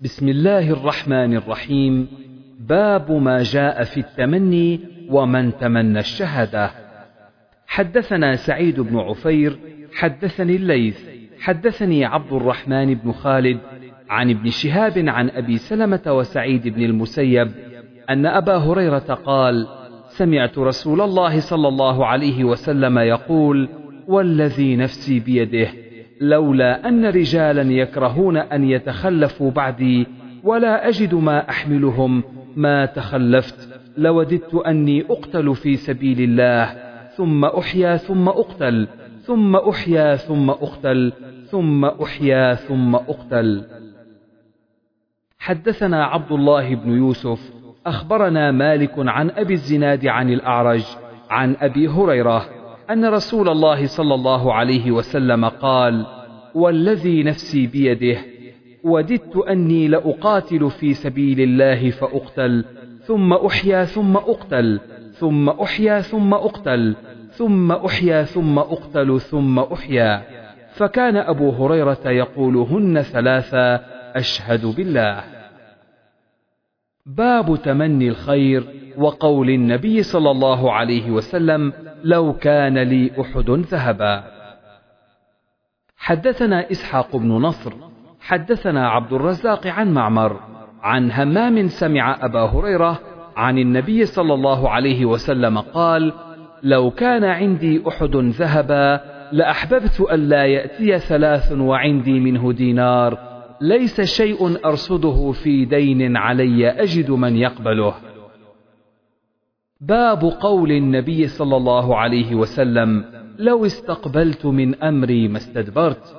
بسم الله الرحمن الرحيم. باب ما جاء في التمني ومن تمنى الشهادة. حدثنا سعيد بن عفير حدثني الليث حدثني عبد الرحمن بن خالد عن ابن شهاب عن أبي سلمة وسعيد بن المسيب أن أبا هريرة قال سمعت رسول الله صلى الله عليه وسلم يقول والذي نفسي بيده لولا أن رجالا يكرهون أن يتخلفوا بعدي ولا أجد ما أحملهم. ما تخلفت لوددت أني أقتل في سبيل الله. ثم أحيا ثم أقتل ثم أحيا ثم أقتل ثم أحيا ثم أقتل. حدثنا عبد الله بن يوسف. أخبرنا مالك عن أبي الزناد عن الأعرج عن أبي هريرة. أن رسول الله صلى الله عليه وسلم قال والذي نفسي بيده وددت أني لأقاتل في سبيل الله فأقتل ثم أحيا ثم أقتل ثم أحيا ثم أقتل ثم أحيا ثم أقتل ثم أحيا. فكان أبو هريرة يقولهن ثلاثا أشهد بالله. باب تمني الخير وقول النبي صلى الله عليه وسلم لو كان لي أحد ذهبا. حدثنا إسحاق بن نصر حدثنا عبد الرزاق عن معمر عن همام سمع أبا هريرة عن النبي صلى الله عليه وسلم قال لو كان عندي أحد ذهبا لأحببت الا يأتي ثلاث وعندي منه دينار. ليس شيء أرصده في دين علي أجد من يقبله. باب قول النبي صلى الله عليه وسلم لو استقبلت من أمري ما استدبرت.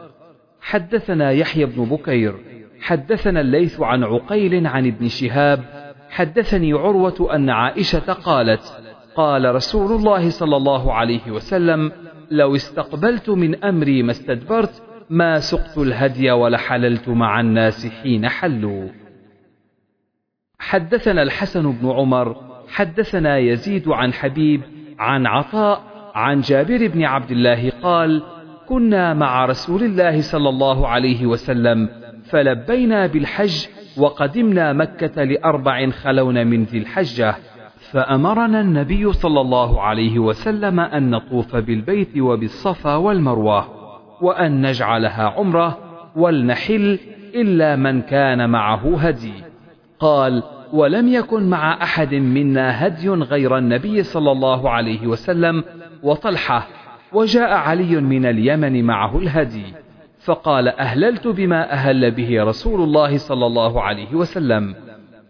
حدثنا يحيى بن بكير حدثنا الليث عن عقيل عن ابن شهاب حدثني عروة أن عائشة قالت قال رسول الله صلى الله عليه وسلم لو استقبلت من أمري ما استدبرت ما سقت الهدي ولحللت مع الناس حين حلوا. حدثنا الحسن بن عمر حدثنا يزيد عن حبيب عن عطاء عن جابر بن عبد الله قال كنا مع رسول الله صلى الله عليه وسلم فلبينا بالحج وقدمنا مكة لأربع خلون من ذي الحجة فأمرنا النبي صلى الله عليه وسلم أن نطوف بالبيت وبالصفا والمروة. وأن نجعلها عمرة ولنحل إلا من كان معه هدي. قال ولم يكن مع أحد منا هدي غير النبي صلى الله عليه وسلم وطلحة وجاء علي من اليمن معه الهدي. فقال أهللت بما أهل به رسول الله صلى الله عليه وسلم.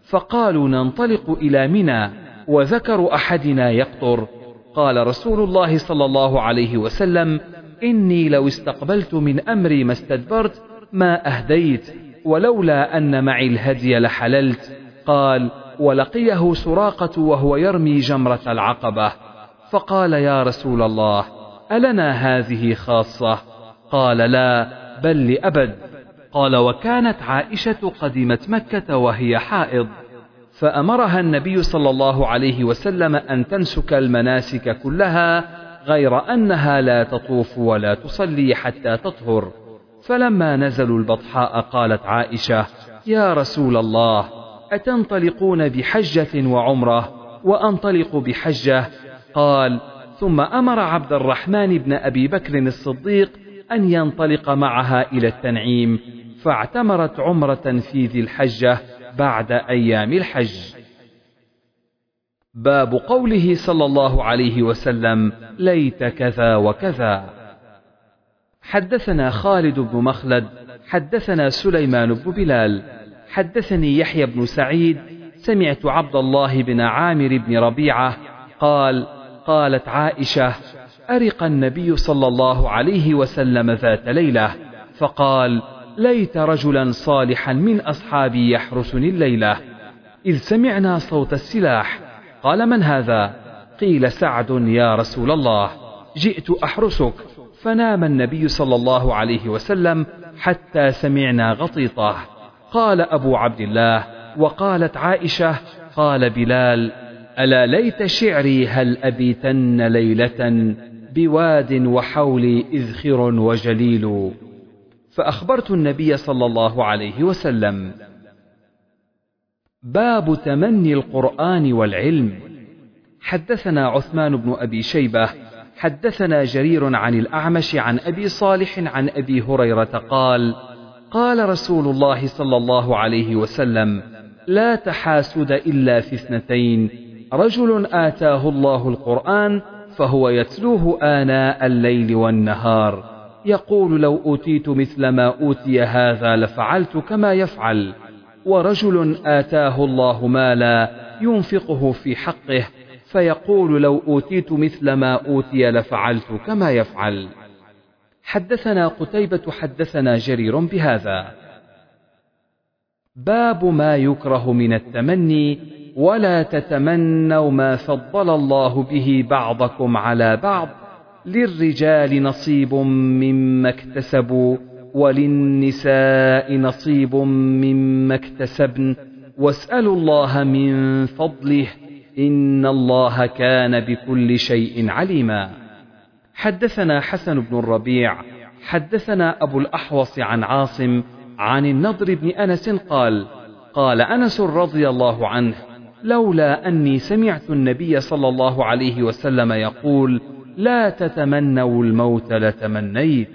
فقالوا ننطلق إلى منى وذكر أحدنا يقطر. قال رسول الله صلى الله عليه وسلم إني لو استقبلت من أمري ما استدبرت ما أهديت ولولا أن معي الهدي لحللت. قال ولقيه سراقة وهو يرمي جمرة العقبة. فقال يا رسول الله ألنا هذه خاصة؟ قال لا بل لأبد. قال وكانت عائشة قدمت مكة وهي حائض. فأمرها النبي صلى الله عليه وسلم أن تنسك المناسك كلها غير أنها لا تطوف ولا تصلي حتى تطهر. فلما نزلوا البطحاء قالت عائشة يا رسول الله أتنطلقون بحجة وعمرة؟ وأنطلق بحجة؟ قال ثم أمر عبد الرحمن بن أبي بكر الصديق أن ينطلق معها إلى التنعيم فاعتمرت عمرة في ذي الحجة بعد أيام الحج. باب قوله صلى الله عليه وسلم ليت كذا وكذا. حدثنا خالد بن مخلد حدثنا سليمان بن بلال حدثني يحيى بن سعيد سمعت عبد الله بن عامر بن ربيعة قال قالت عائشة أرق النبي صلى الله عليه وسلم ذات ليلة فقال ليت رجلا صالحا من أصحابي يحرسني الليلة. إذ سمعنا صوت السلاح قال من هذا؟ قيل سعد يا رسول الله جئت أحرسك. فنام النبي صلى الله عليه وسلم حتى سمعنا غطيطة. قال أبو عبد الله وقالت عائشة قال بلال ألا ليت شعري هل أبيتن ليلة بواد وحولي إذخر وجليل. فأخبرت النبي صلى الله عليه وسلم. باب تمني القرآن والعلم. حدثنا عثمان بن أبي شيبة حدثنا جرير عن الأعمش عن أبي صالح عن أبي هريرة قال قال رسول الله صلى الله عليه وسلم لا تحاسد إلا في اثنتين. رجل آتاه الله القرآن فهو يتلوه آناء الليل والنهار. يقول لو أوتيت مثل ما أوتي هذا لفعلت كما يفعل. ورجل آتاه الله مالا ينفقه في حقه فيقول لو أوتيت مثل ما أوتي لفعلت كما يفعل. حدثنا قتيبة حدثنا جرير بهذا. باب ما يكره من التمني ولا تتمنوا ما فضل الله به بعضكم على بعض للرجال نصيب مما اكتسبوا وللنساء نصيب مما اكتسبن. واسألوا الله من فضله إن الله كان بكل شيء عليما. حدثنا حسن بن الربيع حدثنا أبو الأحوص عن عاصم عن النضر بن أنس قال قال أنس رضي الله عنه لولا أني سمعت النبي صلى الله عليه وسلم يقول لا تتمنوا الموت لتمنيت.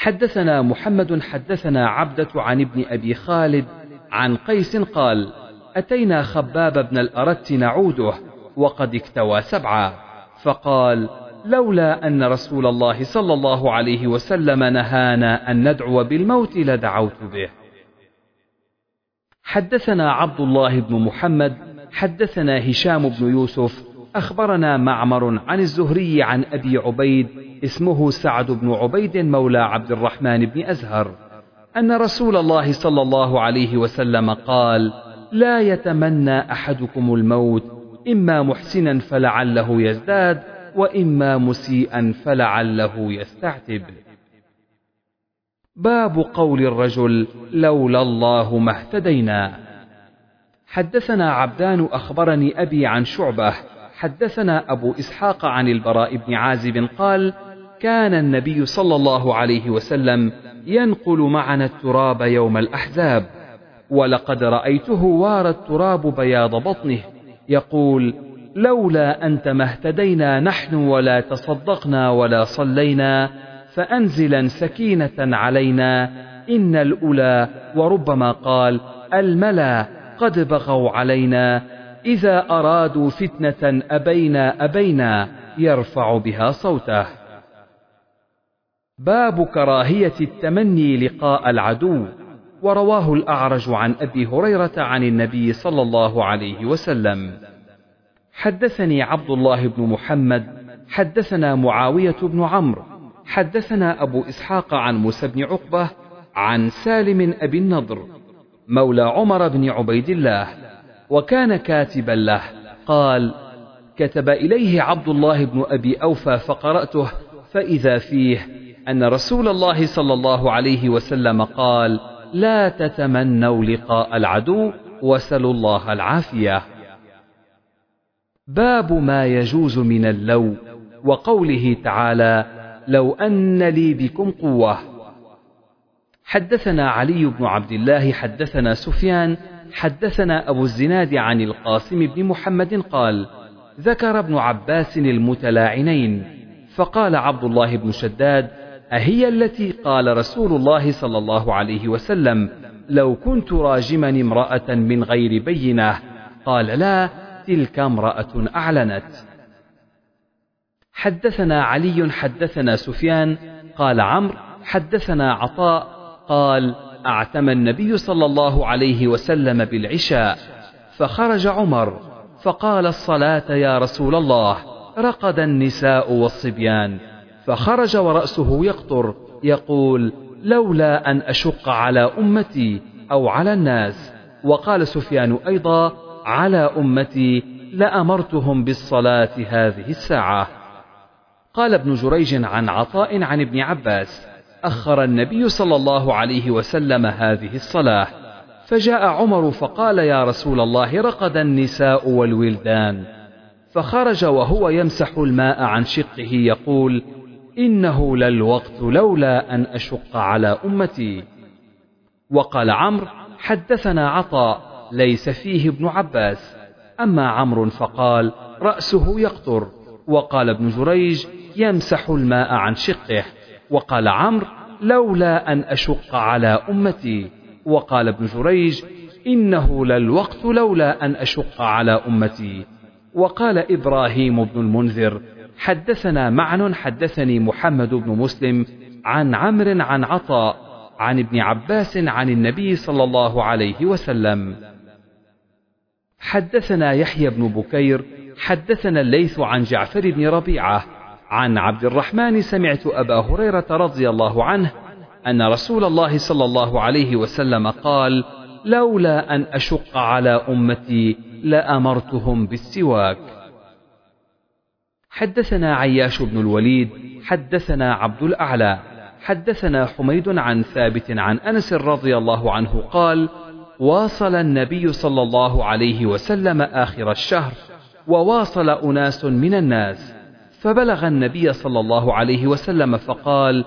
حدثنا محمد حدثنا عبدة عن ابن أبي خالد عن قيس قال أتينا خباب بن الأرت نعوده وقد اكتوى سبعا. فقال لولا أن رسول الله صلى الله عليه وسلم نهانا أن ندعو بالموت لدعوت به. حدثنا عبد الله بن محمد حدثنا هشام بن يوسف أخبرنا معمر عن الزهري عن أبي عبيد اسمه سعد بن عبيد مولى عبد الرحمن بن أزهر أن رسول الله صلى الله عليه وسلم قال لا يتمنى أحدكم الموت إما محسنا فلعله يزداد وإما مسيئا فلعله يستعتب. باب قول الرجل لولا الله ما اهتدينا. حدثنا عبدان أخبرني أبي عن شعبة حدثنا أبو إسحاق عن البراء بن عازب قال كان النبي صلى الله عليه وسلم ينقل معنا التراب يوم الأحزاب ولقد رأيته وارى التراب بياض بطنه يقول لولا أنت ما اهتدينا نحن ولا تصدقنا ولا صلينا فأنزلا سكينة علينا إن الأولى وربما قال الملا قد بغوا علينا. إذا أرادوا فتنة أبينا أبينا يرفع بها صوته. باب كراهية التمني لقاء العدو ورواه الأعرج عن أبي هريرة عن النبي صلى الله عليه وسلم. حدثني عبد الله بن محمد حدثنا معاوية بن عمرو حدثنا أبو إسحاق عن موسى بن عقبة عن سالم أبي النضر مولى عمر بن عبيد الله. وكان كاتبا له. قال كتب إليه عبد الله بن أبي أوفى فقرأته فإذا فيه أن رسول الله صلى الله عليه وسلم قال لا تتمنوا لقاء العدو وسلوا الله العافية. باب ما يجوز من اللو وقوله تعالى لو أن لي بكم قوة. حدثنا علي بن عبد الله حدثنا سفيان حدثنا أبو الزناد عن القاسم بن محمد قال ذكر ابن عباس المتلاعنين فقال عبد الله بن شداد أهي التي قال رسول الله صلى الله عليه وسلم لو كنت راجما امرأة من غير بينة قال لا تلك امرأة أعلنت حدثنا علي حدثنا سفيان قال عمرو حدثنا عطاء قال أعتم النبي صلى الله عليه وسلم بالعشاء فخرج عمر فقال الصلاة يا رسول الله رقد النساء والصبيان فخرج ورأسه يقطر يقول لولا أن أشق على أمتي أو على الناس. وقال سفيان أيضا على أمتي لأمرتهم بالصلاة هذه الساعة. قال ابن جريج عن عطاء عن ابن عباس أخر النبي صلى الله عليه وسلم هذه الصلاة. فجاء عمر فقال يا رسول الله رقد النساء والولدان. فخرج وهو يمسح الماء عن شقه يقول إنه للوقت لولا أن أشق على أمتي. وقال عمرو حدثنا عطاء ليس فيه ابن عباس. أما عمرو فقال رأسه يقطر. وقال ابن جريج يمسح الماء عن شقه. وقال عمرو لولا أن أشق على أمتي. وقال ابن جريج إنه للوقت لولا أن أشق على أمتي. وقال إبراهيم بن المنذر حدثنا معن حدثني محمد بن مسلم عن عمرو عن عطاء عن ابن عباس عن النبي صلى الله عليه وسلم. حدثنا يحيى بن بكير حدثنا الليث عن جعفر بن ربيعة. عن عبد الرحمن سمعت أبا هريرة رضي الله عنه أن رسول الله صلى الله عليه وسلم قال لولا أن أشق على أمتي لأمرتهم بالسواك. حدثنا عياش بن الوليد حدثنا عبد الأعلى حدثنا حميد عن ثابت عن أنس رضي الله عنه قال واصل النبي صلى الله عليه وسلم آخر الشهر وواصل أناس من الناس. فبلغ النبي صلى الله عليه وسلم فقال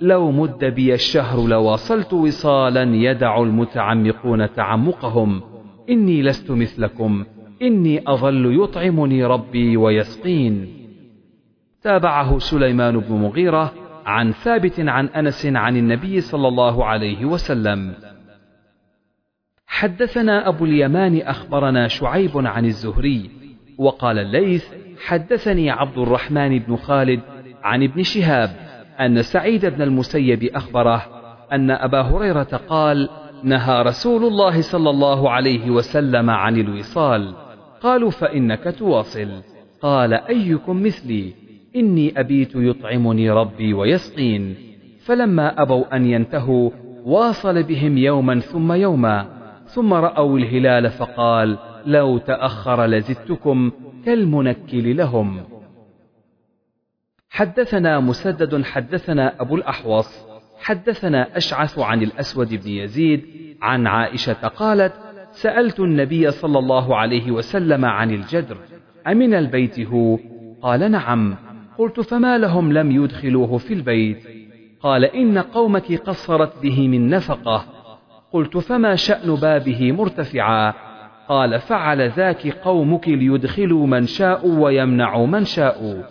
لو مد بي الشهر لواصلت وصالا يدع المتعمقون تعمقهم. إني لست مثلكم. إني أظل يطعمني ربي ويسقين. تابعه سليمان بن مغيرة عن ثابت عن أنس عن النبي صلى الله عليه وسلم. حدثنا أبو اليمان أخبرنا شعيب عن الزهري وقال الليث حدثني عبد الرحمن بن خالد عن ابن شهاب أن سعيد بن المسيب أخبره أن أبا هريرة قال نهى رسول الله صلى الله عليه وسلم عن الوصال قالوا فإنك تواصل قال أيكم مثلي؟ إني أبيت يطعمني ربي ويسقين فلما أبوا أن ينتهوا واصل بهم يوما ثم يوما ثم رأوا الهلال فقال لو تأخر لزدتكم كالمنكل لهم. حدثنا مسدد حدثنا أبو الأحوص حدثنا أشعث عن الأسود بن يزيد عن عائشة قالت سألت النبي صلى الله عليه وسلم عن الجدر أمن البيت هو؟ قال نعم. قلت فما لهم لم يدخلوه في البيت؟ قال إن قومك قصرت به من نفقة. قلت فما شأن بابه مرتفعا؟ قال فعل ذاك قومك ليدخلوا من شاءوا ويمنعوا من شاءوا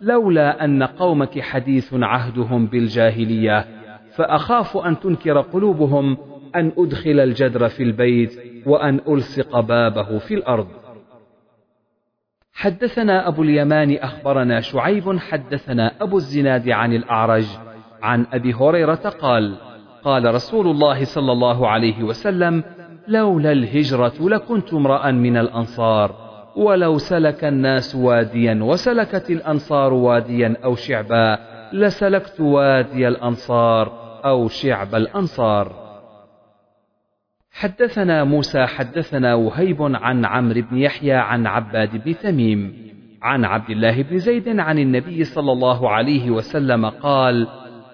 لولا أن قومك حديث عهدهم بالجاهلية. فأخاف أن تنكر قلوبهم أن أدخل الجدر في البيت وأن ألصق بابه في الأرض. حدثنا أبو اليمان أخبرنا شعيب حدثنا أبو الزناد عن الأعرج عن أبي هريرة قال قال رسول الله صلى الله عليه وسلم لولا الهجرة لكنت امرأ من الأنصار ولو سلك الناس واديا وسلكت الأنصار واديا أو شعبا لسلكت وادي الأنصار أو شعب الأنصار. حدثنا موسى حدثنا وهيب عن عمرو بن يحيى عن عباد بن تميم عن عبد الله بن زيد عن النبي صلى الله عليه وسلم قال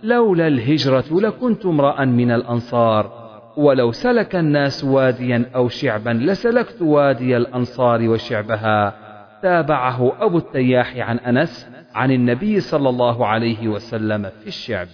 لولا الهجرة لكنت امرأ من الأنصار ولو سلك الناس واديا أو شعبا لسلكت وادي الأنصار وشعبها. تابعه أبو التياح عن أنس عن النبي صلى الله عليه وسلم في الشعب.